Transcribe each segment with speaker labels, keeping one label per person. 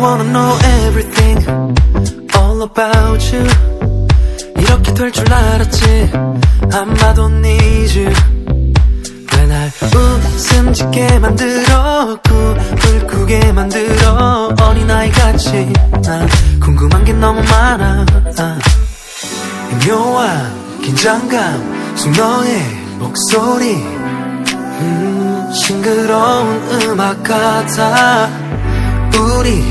Speaker 1: wanna know everything all about you. 이렇게 될 줄 알았지. 안 봐도 need you 왜날 웃음 짓게 만들어 꿈을 꾸게 만들어 어린아이같이. 난 궁금한 게 너무 많아. 아. 묘한 긴장감 속 너의 목소리. 음, 싱그러운 음악 같아. 우리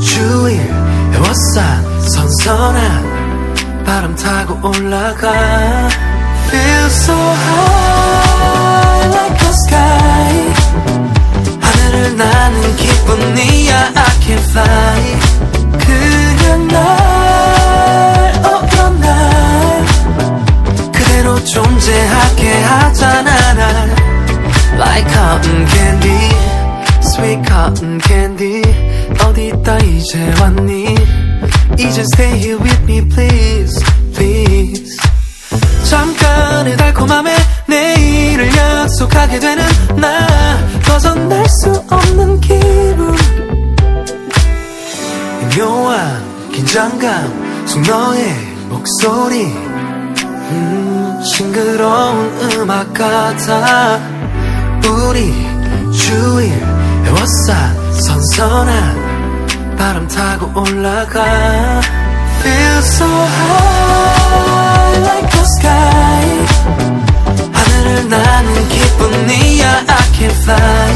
Speaker 1: 주위를 에워싼 선선한 바람 타고 올라가 Feel so high like the sky 하늘을 나는 기분이야 I can fly 그냥 날 어떤 날 그대로 존재하게 하잖아 날 Like cotton candy Sweet cotton candy 어디 있다 이제 왔니? 이제 stay here with me please please. 잠깐의 달콤함에 내일을 약속하게 되는 나. 벗어날 수 없는 기분. 묘한 긴장감 속 너의 목소리. 음, 싱그러운 음악 같아. 우리 주위를 에워싼 선선한 바람 타고 올라가 Feel so high like the sky 하늘을 나는 기분이야 I can fly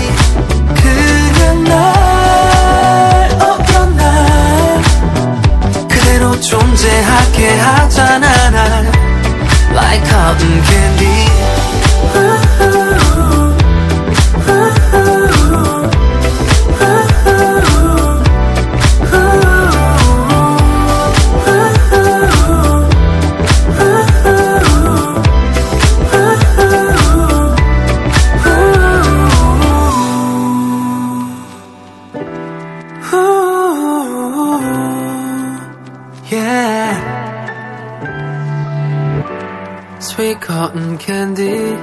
Speaker 1: 그냥 날 어떤 날 그대로 존재하게 하잖아 날 Like cotton candy Yeah. Sweet cotton candy.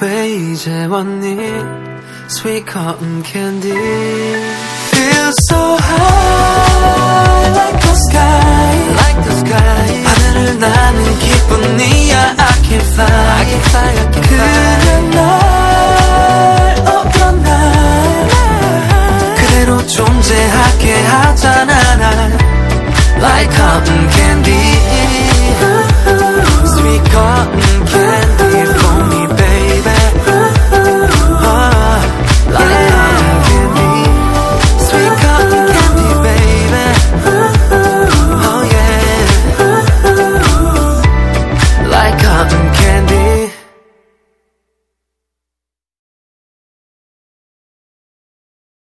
Speaker 1: 왜 이제 왔니? Sweet cotton candy. Feel so high like the sky. Like the sky. 하늘을 나는 기분이야. I can fly. I can fly. I can fly. 그냥 날 어떤 날 그대로 존재하게 하자. like cotton candy.